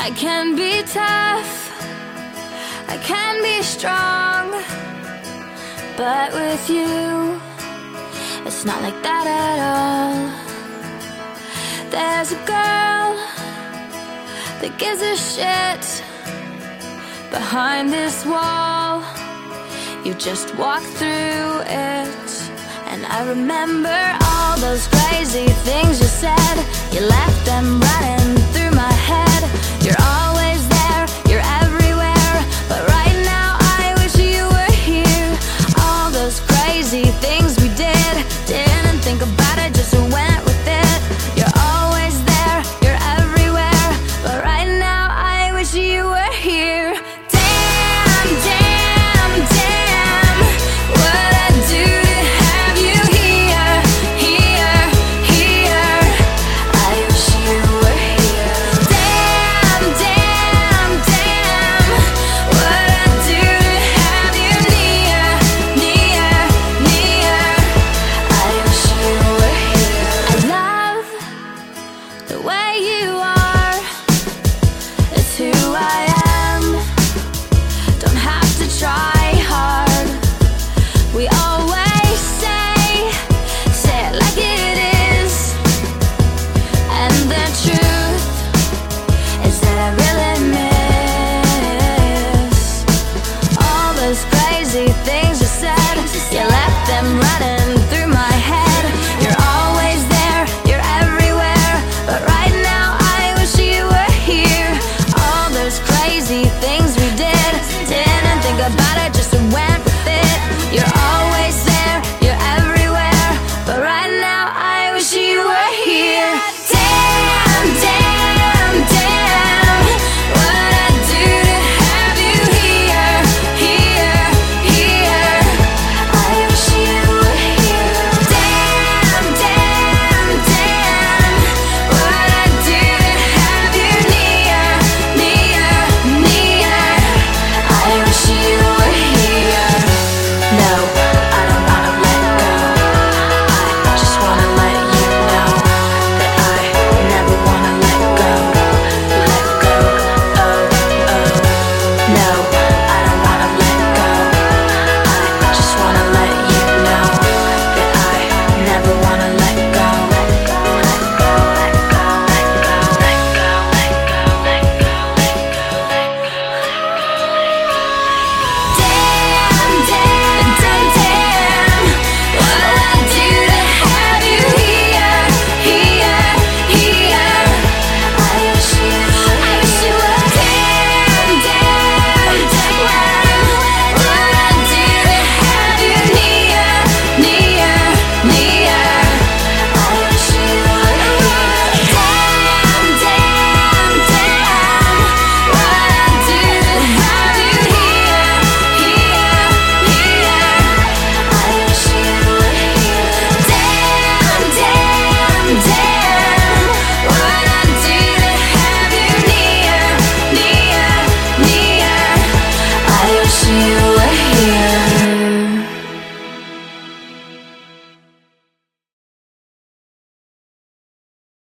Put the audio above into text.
I can be tough, I can be strong, but with you, it's not like that at all. There's a girl that gives a shit behind this wall. You just walk through it. And I remember all those crazy things you said. You left them running through. crazy things you say.